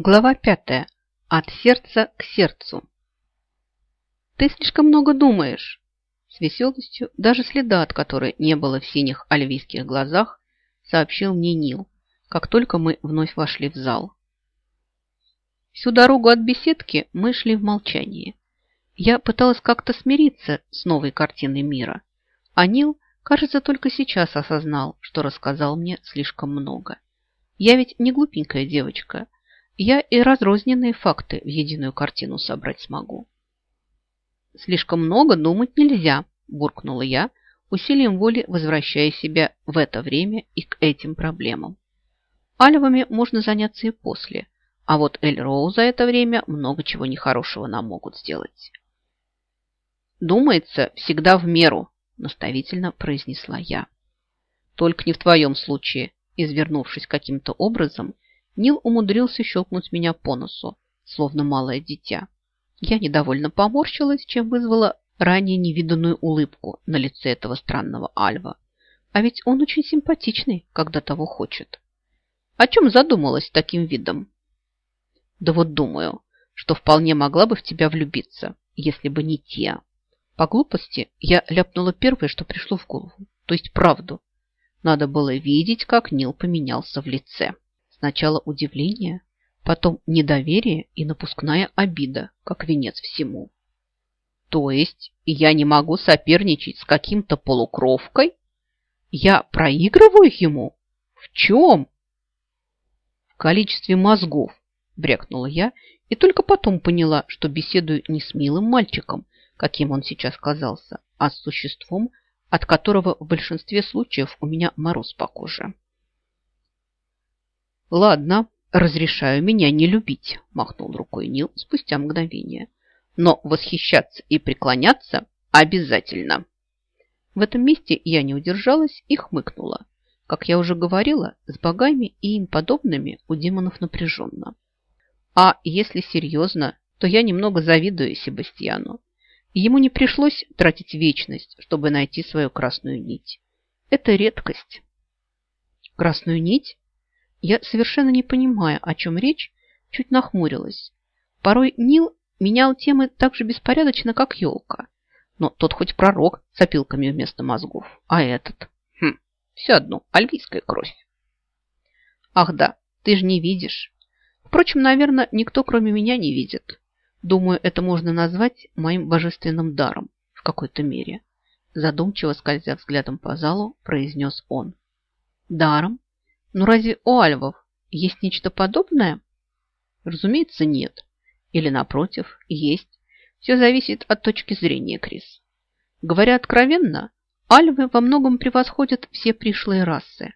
Глава пятая. От сердца к сердцу. Ты слишком много думаешь. С веселостью, даже следа от которой не было в синих альвийских глазах, сообщил мне Нил, как только мы вновь вошли в зал. Всю дорогу от беседки мы шли в молчании. Я пыталась как-то смириться с новой картиной мира, а Нил, кажется, только сейчас осознал, что рассказал мне слишком много. Я ведь не глупенькая девочка – я и разрозненные факты в единую картину собрать смогу. Слишком много думать нельзя, буркнула я, усилием воли возвращая себя в это время и к этим проблемам. Альвами можно заняться и после, а вот Эль Роу за это время много чего нехорошего нам могут сделать. «Думается, всегда в меру», – наставительно произнесла я. «Только не в твоем случае», – извернувшись каким-то образом – Нил умудрился щелкнуть меня по носу, словно малое дитя. Я недовольно поморщилась, чем вызвала ранее невиданную улыбку на лице этого странного Альва. А ведь он очень симпатичный, когда того хочет. О чем задумалась таким видом? Да вот думаю, что вполне могла бы в тебя влюбиться, если бы не те. По глупости я ляпнула первое, что пришло в голову, то есть правду. Надо было видеть, как Нил поменялся в лице. Сначала удивление, потом недоверие и напускная обида, как венец всему. То есть я не могу соперничать с каким-то полукровкой? Я проигрываю ему? В чем? В количестве мозгов, брякнула я, и только потом поняла, что беседую не с милым мальчиком, каким он сейчас казался, а с существом, от которого в большинстве случаев у меня мороз по коже. «Ладно, разрешаю меня не любить», – махнул рукой Нил спустя мгновение. «Но восхищаться и преклоняться обязательно». В этом месте я не удержалась и хмыкнула. Как я уже говорила, с богами и им подобными у демонов напряженно. А если серьезно, то я немного завидую Себастьяну. Ему не пришлось тратить вечность, чтобы найти свою красную нить. Это редкость. Красную нить? Я совершенно не понимая, о чем речь, чуть нахмурилась. Порой Нил менял темы так же беспорядочно, как елка. Но тот хоть пророк с опилками вместо мозгов. А этот? Хм, все одно, альвийская кровь. Ах да, ты же не видишь. Впрочем, наверное, никто кроме меня не видит. Думаю, это можно назвать моим божественным даром в какой-то мере. Задумчиво скользя взглядом по залу, произнес он. Даром? Но разве у альвов есть нечто подобное? Разумеется, нет. Или, напротив, есть. Все зависит от точки зрения, Крис. Говоря откровенно, альвы во многом превосходят все пришлые расы.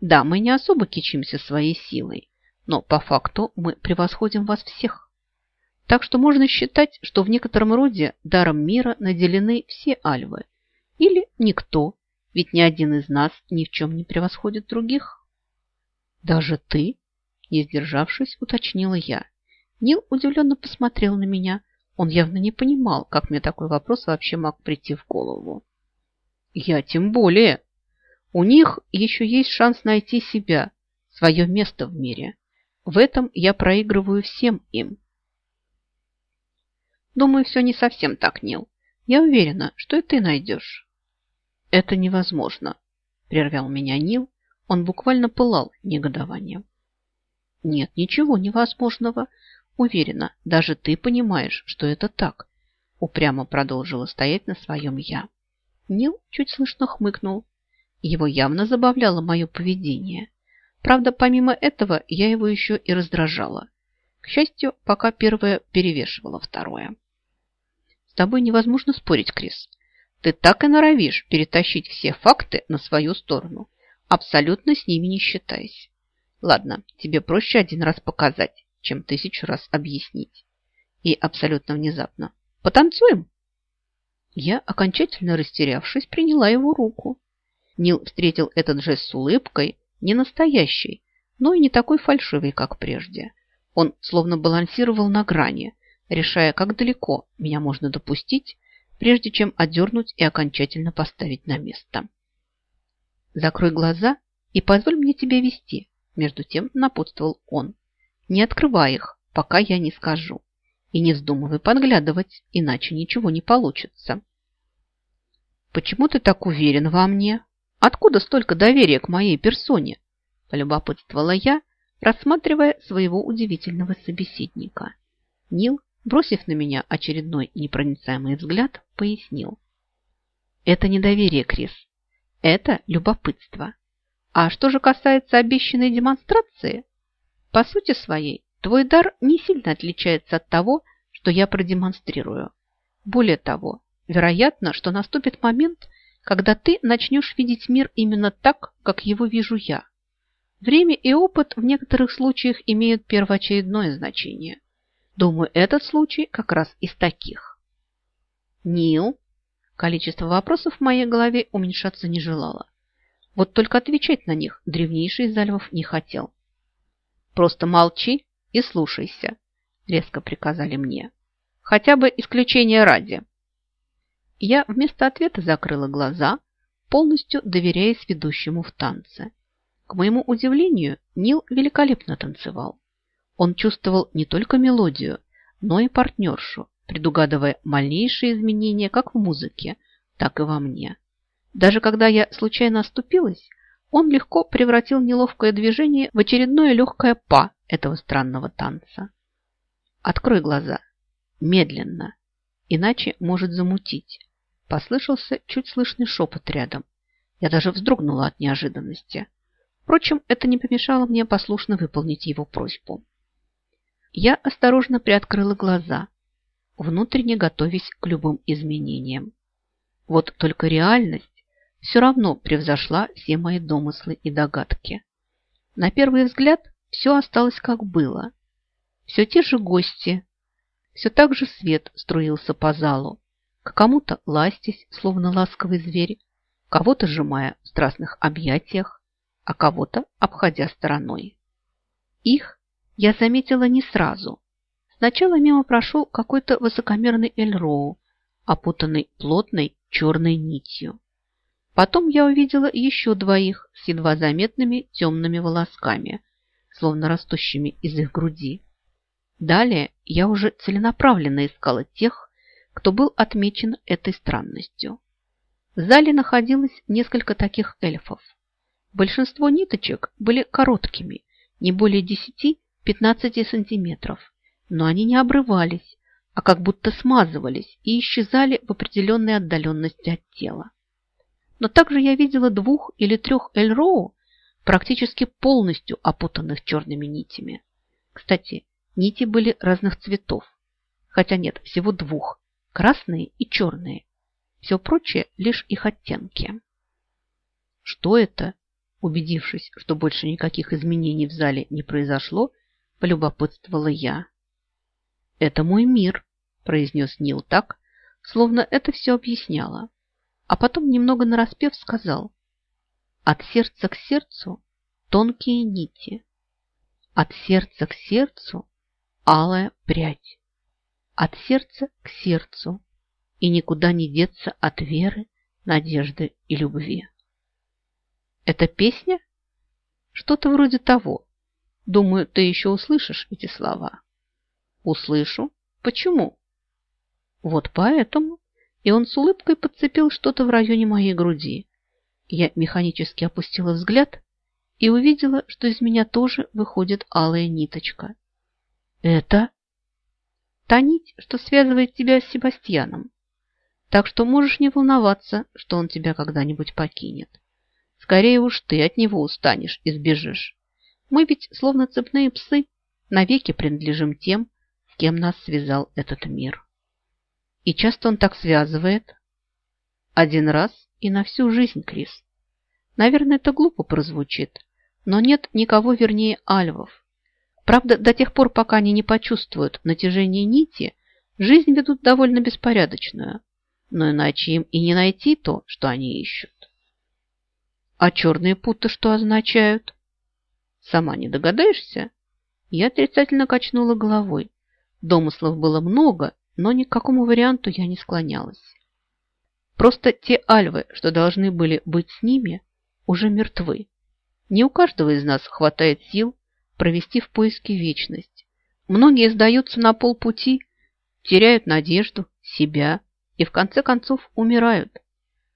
Да, мы не особо кичимся своей силой, но по факту мы превосходим вас всех. Так что можно считать, что в некотором роде даром мира наделены все альвы. Или никто, ведь ни один из нас ни в чем не превосходит других. «Даже ты?» – не сдержавшись, уточнила я. Нил удивленно посмотрел на меня. Он явно не понимал, как мне такой вопрос вообще мог прийти в голову. «Я тем более. У них еще есть шанс найти себя, свое место в мире. В этом я проигрываю всем им». «Думаю, все не совсем так, Нил. Я уверена, что и ты найдешь». «Это невозможно», – прервал меня Нил, он буквально пылал негодованием. Нет ничего невозможного. Уверена, даже ты понимаешь, что это так. Упрямо продолжила стоять на своем я. Нил чуть слышно хмыкнул. Его явно забавляло мое поведение. Правда, помимо этого, я его еще и раздражала. К счастью, пока первое перевешивало второе. С тобой невозможно спорить, Крис. Ты так и норовишь перетащить все факты на свою сторону абсолютно с ними не считаясь. Ладно, тебе проще один раз показать, чем тысячу раз объяснить. И абсолютно внезапно. Потанцуем? Я, окончательно растерявшись, приняла его руку. Нил встретил этот жест с улыбкой, не настоящей, но и не такой фальшивой, как прежде. Он словно балансировал на грани, решая, как далеко меня можно допустить, прежде чем отдернуть и окончательно поставить на место. Закрой глаза и позволь мне тебя вести, между тем напутствовал он. Не открывай их, пока я не скажу. И не вздумывай подглядывать, иначе ничего не получится. Почему ты так уверен во мне? Откуда столько доверия к моей персоне? Полюбопытствовала я, рассматривая своего удивительного собеседника. Нил, бросив на меня очередной непроницаемый взгляд, пояснил. Это не доверие, Крис. Это любопытство. А что же касается обещанной демонстрации, по сути своей, твой дар не сильно отличается от того, что я продемонстрирую. Более того, вероятно, что наступит момент, когда ты начнешь видеть мир именно так, как его вижу я. Время и опыт в некоторых случаях имеют первоочередное значение. Думаю, этот случай как раз из таких. Нил, количество вопросов в моей голове уменьшаться не желало. Вот только отвечать на них древнейший из альвов не хотел. Просто молчи и слушайся, резко приказали мне. Хотя бы исключение ради. Я вместо ответа закрыла глаза, полностью доверяясь ведущему в танце. К моему удивлению, Нил великолепно танцевал. Он чувствовал не только мелодию, но и партнершу, предугадывая малейшие изменения как в музыке, так и во мне. Даже когда я случайно оступилась, он легко превратил неловкое движение в очередное легкое па этого странного танца. Открой глаза. Медленно. Иначе может замутить. Послышался чуть слышный шепот рядом. Я даже вздрогнула от неожиданности. Впрочем, это не помешало мне послушно выполнить его просьбу. Я осторожно приоткрыла глаза, внутренне готовясь к любым изменениям. Вот только реальность все равно превзошла все мои домыслы и догадки. На первый взгляд все осталось как было. Все те же гости, все так же свет струился по залу, к кому-то ластясь, словно ласковый зверь, кого-то сжимая в страстных объятиях, а кого-то обходя стороной. Их я заметила не сразу. Сначала мимо прошел какой-то высокомерный Эльроу, опутанный плотной черной нитью. Потом я увидела еще двоих с едва заметными темными волосками, словно растущими из их груди. Далее я уже целенаправленно искала тех, кто был отмечен этой странностью. В зале находилось несколько таких эльфов. Большинство ниточек были короткими, не более 10-15 сантиметров, но они не обрывались, а как будто смазывались и исчезали в определенной отдаленности от тела. Но также я видела двух или трех Эльроу, практически полностью опутанных черными нитями. Кстати, нити были разных цветов. Хотя нет, всего двух – красные и черные. Все прочее – лишь их оттенки. Что это? Убедившись, что больше никаких изменений в зале не произошло, полюбопытствовала я. «Это мой мир», – произнес Нил так, словно это все объясняло а потом немного нараспев сказал «От сердца к сердцу тонкие нити, от сердца к сердцу алая прядь, от сердца к сердцу и никуда не деться от веры, надежды и любви». «Это песня?» «Что-то вроде того. Думаю, ты еще услышишь эти слова». «Услышу. Почему?» «Вот поэтому» и он с улыбкой подцепил что-то в районе моей груди. Я механически опустила взгляд и увидела, что из меня тоже выходит алая ниточка. Это та нить, что связывает тебя с Себастьяном. Так что можешь не волноваться, что он тебя когда-нибудь покинет. Скорее уж ты от него устанешь и сбежишь. Мы ведь, словно цепные псы, навеки принадлежим тем, с кем нас связал этот мир. И часто он так связывает? Один раз и на всю жизнь, Крис. Наверное, это глупо прозвучит, но нет никого вернее альвов. Правда, до тех пор, пока они не почувствуют натяжение нити, жизнь ведут довольно беспорядочную. Но иначе им и не найти то, что они ищут. А черные путы что означают? Сама не догадаешься? Я отрицательно качнула головой. Домыслов было много, но ни к какому варианту я не склонялась. Просто те альвы, что должны были быть с ними, уже мертвы. Не у каждого из нас хватает сил провести в поиске вечность. Многие сдаются на полпути, теряют надежду, себя и в конце концов умирают.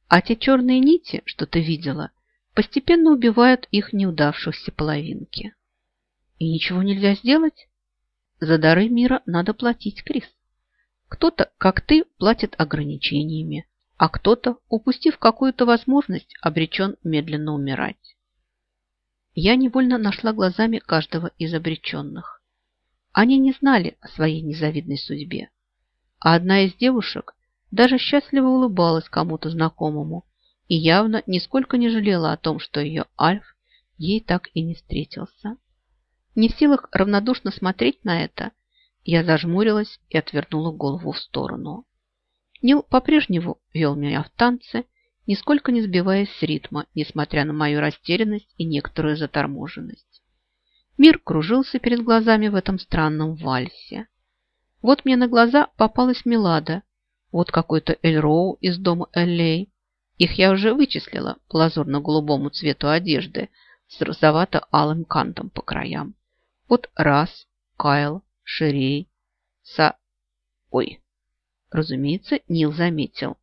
А те черные нити, что ты видела, постепенно убивают их неудавшихся половинки. И ничего нельзя сделать? За дары мира надо платить, Крис. Кто-то, как ты, платит ограничениями, а кто-то, упустив какую-то возможность, обречен медленно умирать. Я невольно нашла глазами каждого из обреченных. Они не знали о своей незавидной судьбе. А одна из девушек даже счастливо улыбалась кому-то знакомому и явно нисколько не жалела о том, что ее Альф ей так и не встретился. Не в силах равнодушно смотреть на это, я зажмурилась и отвернула голову в сторону. Нил по-прежнему вел меня в танце, нисколько не сбиваясь с ритма, несмотря на мою растерянность и некоторую заторможенность. Мир кружился перед глазами в этом странном вальсе. Вот мне на глаза попалась Милада, вот какой-то Эльроу из дома Эллей. Их я уже вычислила по лазурно-голубому цвету одежды с розовато-алым кантом по краям. Вот Раз, Кайл, Ширей, Са... Ой, Разумеется, Нил заметил.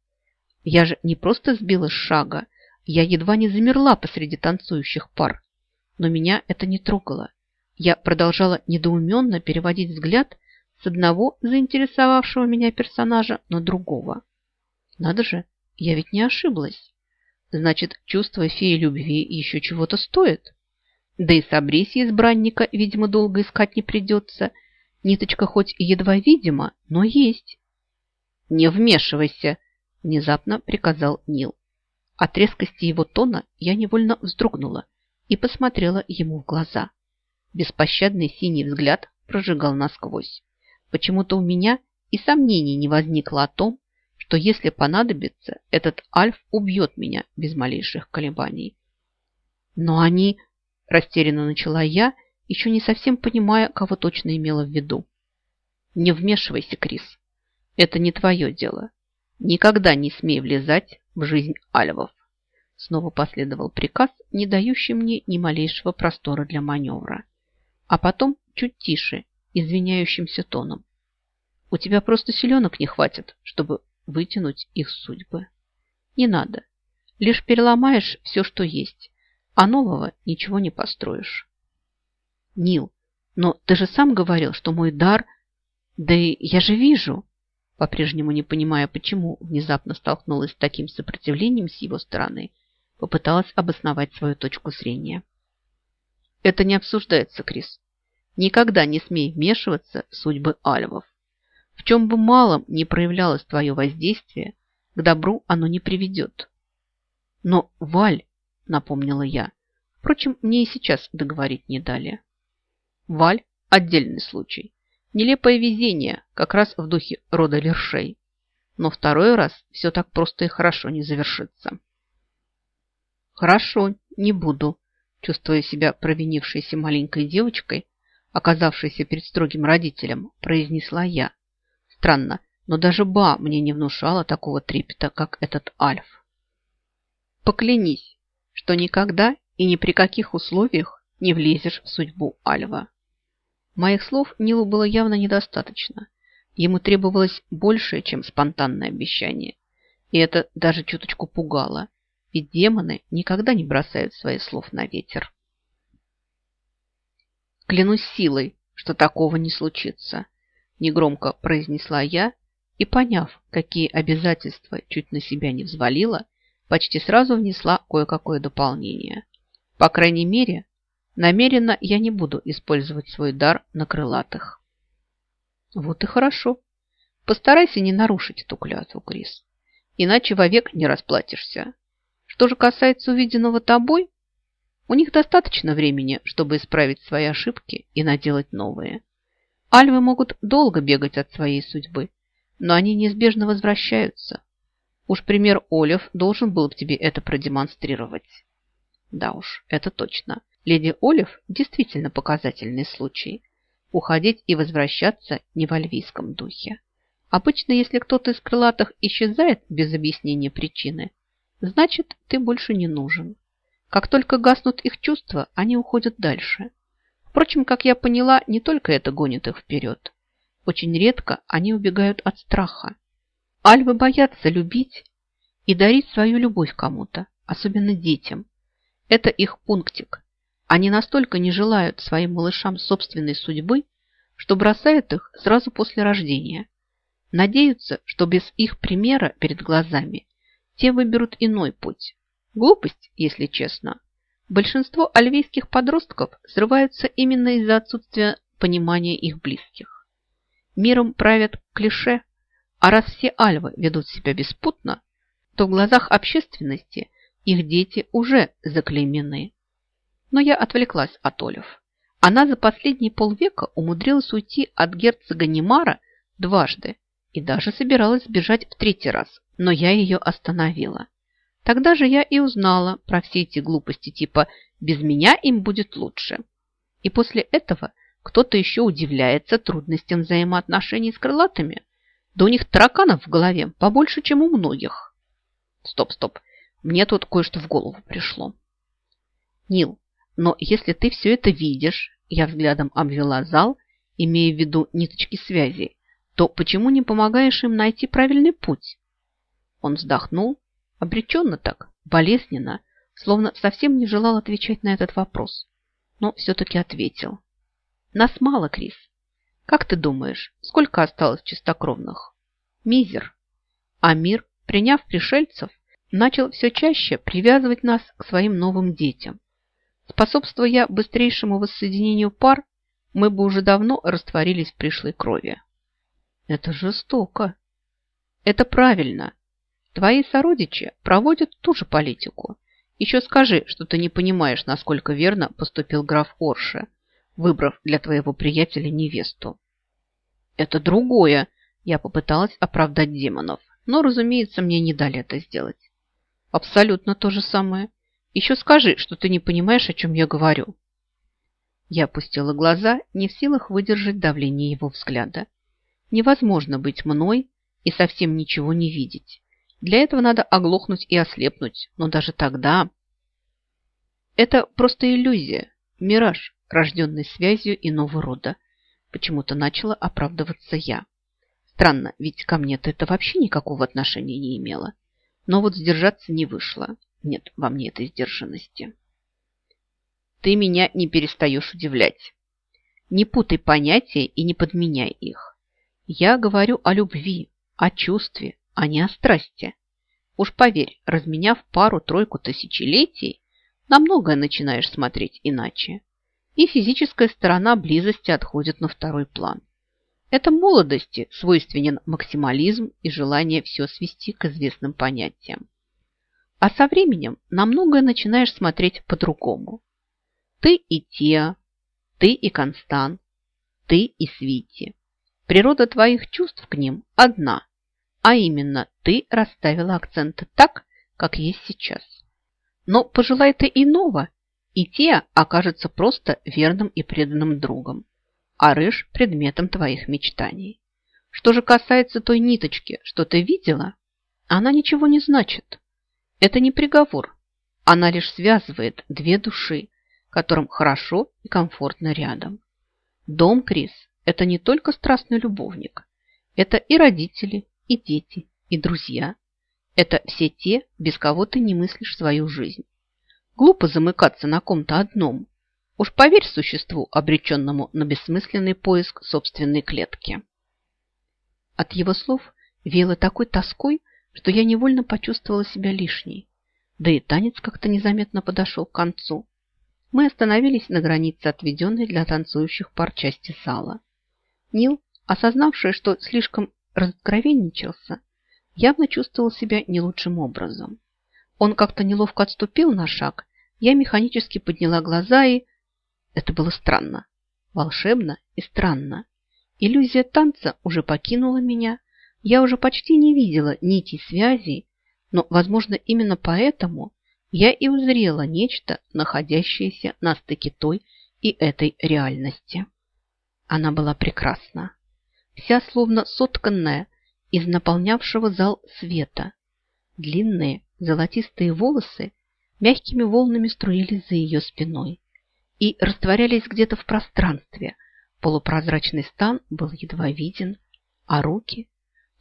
Я же не просто сбила с шага, я едва не замерла посреди танцующих пар. Но меня это не трогало. Я продолжала недоуменно переводить взгляд с одного заинтересовавшего меня персонажа на другого. Надо же, я ведь не ошиблась. Значит, чувство феи любви еще чего-то стоит. Да и Сабриси избранника, видимо, долго искать не придется. Ниточка хоть едва видима, но есть. «Не вмешивайся!» – внезапно приказал Нил. От резкости его тона я невольно вздрогнула и посмотрела ему в глаза. Беспощадный синий взгляд прожигал насквозь. Почему-то у меня и сомнений не возникло о том, что если понадобится, этот Альф убьет меня без малейших колебаний. Но они... Растерянно начала я, еще не совсем понимая, кого точно имела в виду. Не вмешивайся, Крис. Это не твое дело. Никогда не смей влезать в жизнь альвов. Снова последовал приказ, не дающий мне ни малейшего простора для маневра. А потом чуть тише, извиняющимся тоном. У тебя просто силенок не хватит, чтобы вытянуть их судьбы. Не надо. Лишь переломаешь все, что есть, а нового ничего не построишь. Нил, но ты же сам говорил, что мой дар... Да и я же вижу по-прежнему не понимая, почему внезапно столкнулась с таким сопротивлением с его стороны, попыталась обосновать свою точку зрения. Это не обсуждается, Крис. Никогда не смей вмешиваться в судьбы альвов. В чем бы малом не проявлялось твое воздействие, к добру оно не приведет. Но, Валь, напомнила я, впрочем, мне и сейчас договорить не дали. Валь – отдельный случай. Нелепое везение, как раз в духе рода Лершей. Но второй раз все так просто и хорошо не завершится. Хорошо, не буду, чувствуя себя провинившейся маленькой девочкой, оказавшейся перед строгим родителем, произнесла я. Странно, но даже Ба мне не внушала такого трепета, как этот Альф. Поклянись, что никогда и ни при каких условиях не влезешь в судьбу Альва. Моих слов Нилу было явно недостаточно. Ему требовалось больше, чем спонтанное обещание. И это даже чуточку пугало. Ведь демоны никогда не бросают своих слов на ветер. «Клянусь силой, что такого не случится», – негромко произнесла я и, поняв, какие обязательства чуть на себя не взвалила, почти сразу внесла кое-какое дополнение. По крайней мере, Намеренно я не буду использовать свой дар на крылатых. Вот и хорошо. Постарайся не нарушить эту клятву, Крис. Иначе вовек не расплатишься. Что же касается увиденного тобой, у них достаточно времени, чтобы исправить свои ошибки и наделать новые. Альвы могут долго бегать от своей судьбы, но они неизбежно возвращаются. Уж пример Олев должен был бы тебе это продемонстрировать. Да уж, это точно. Леди Олив действительно показательный случай. Уходить и возвращаться не в альвийском духе. Обычно, если кто-то из крылатых исчезает без объяснения причины, значит, ты больше не нужен. Как только гаснут их чувства, они уходят дальше. Впрочем, как я поняла, не только это гонит их вперед. Очень редко они убегают от страха. Альвы боятся любить и дарить свою любовь кому-то, особенно детям. Это их пунктик. Они настолько не желают своим малышам собственной судьбы, что бросают их сразу после рождения. Надеются, что без их примера перед глазами те выберут иной путь. Глупость, если честно. Большинство альвийских подростков срываются именно из-за отсутствия понимания их близких. Миром правят клише, а раз все альвы ведут себя беспутно, то в глазах общественности их дети уже заклеймены. Но я отвлеклась от Олив. Она за последние полвека умудрилась уйти от герцога Немара дважды и даже собиралась сбежать в третий раз, но я ее остановила. Тогда же я и узнала про все эти глупости типа «без меня им будет лучше». И после этого кто-то еще удивляется трудностям взаимоотношений с крылатыми. Да у них тараканов в голове побольше, чем у многих. Стоп, стоп, мне тут кое-что в голову пришло. Нил, но если ты все это видишь, я взглядом обвела зал, имея в виду ниточки связи, то почему не помогаешь им найти правильный путь? Он вздохнул, обреченно так, болезненно, словно совсем не желал отвечать на этот вопрос, но все-таки ответил. Нас мало, Крис. Как ты думаешь, сколько осталось чистокровных? Мизер. А мир, приняв пришельцев, начал все чаще привязывать нас к своим новым детям. Способствуя быстрейшему воссоединению пар, мы бы уже давно растворились в пришлой крови. Это жестоко. Это правильно. Твои сородичи проводят ту же политику. Еще скажи, что ты не понимаешь, насколько верно поступил граф Орше, выбрав для твоего приятеля невесту. Это другое. Я попыталась оправдать демонов, но, разумеется, мне не дали это сделать. Абсолютно то же самое. Еще скажи, что ты не понимаешь, о чем я говорю. Я опустила глаза, не в силах выдержать давление его взгляда. Невозможно быть мной и совсем ничего не видеть. Для этого надо оглохнуть и ослепнуть, но даже тогда... Это просто иллюзия, мираж, рожденный связью иного рода. Почему-то начала оправдываться я. Странно, ведь ко мне-то это вообще никакого отношения не имело. Но вот сдержаться не вышло. Нет во мне этой сдержанности. Ты меня не перестаешь удивлять. Не путай понятия и не подменяй их. Я говорю о любви, о чувстве, а не о страсти. Уж поверь, разменяв пару-тройку тысячелетий, на многое начинаешь смотреть иначе. И физическая сторона близости отходит на второй план. Это молодости свойственен максимализм и желание все свести к известным понятиям. А со временем на многое начинаешь смотреть по-другому. Ты и Теа, ты и Констан, ты и Свити. Природа твоих чувств к ним одна, а именно ты расставила акценты так, как есть сейчас. Но пожелай ты иного, и те окажется просто верным и преданным другом, а рыж – предметом твоих мечтаний. Что же касается той ниточки, что ты видела, она ничего не значит. Это не приговор, она лишь связывает две души, которым хорошо и комфортно рядом. Дом, Крис, это не только страстный любовник. Это и родители, и дети, и друзья. Это все те, без кого ты не мыслишь свою жизнь. Глупо замыкаться на ком-то одном. Уж поверь существу, обреченному на бессмысленный поиск собственной клетки. От его слов веяло такой тоской, что я невольно почувствовала себя лишней. Да и танец как-то незаметно подошел к концу. Мы остановились на границе отведенной для танцующих пар части зала. Нил, осознавший, что слишком разгровенничался, явно чувствовал себя не лучшим образом. Он как-то неловко отступил на шаг, я механически подняла глаза и... Это было странно, волшебно и странно. Иллюзия танца уже покинула меня, я уже почти не видела нитей связей, но, возможно, именно поэтому я и узрела нечто, находящееся на стыке той и этой реальности. Она была прекрасна. Вся словно сотканная из наполнявшего зал света. Длинные золотистые волосы мягкими волнами струились за ее спиной. и растворялись где-то в пространстве. Полупрозрачный стан был едва виден, а руки...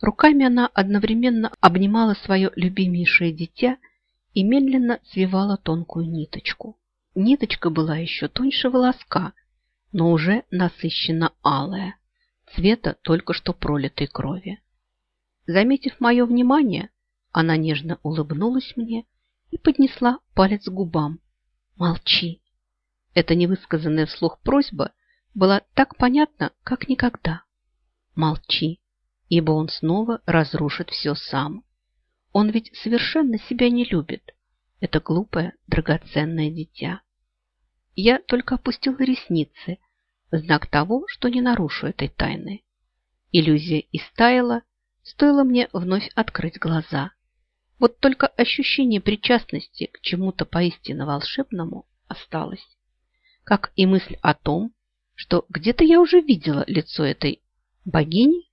Руками она одновременно обнимала свое любимейшее дитя и медленно свивала тонкую ниточку. Ниточка была еще тоньше волоска, но уже насыщенно алая, цвета только что пролитой крови. Заметив мое внимание, она нежно улыбнулась мне и поднесла палец к губам. «Молчи!» Эта невысказанная вслух просьба была так понятна, как никогда. «Молчи!» ибо он снова разрушит все сам. Он ведь совершенно себя не любит. Это глупое, драгоценное дитя. Я только опустила ресницы, знак того, что не нарушу этой тайны. Иллюзия истаяла, стоило мне вновь открыть глаза. Вот только ощущение причастности к чему-то поистине волшебному осталось. Как и мысль о том, что где-то я уже видела лицо этой богини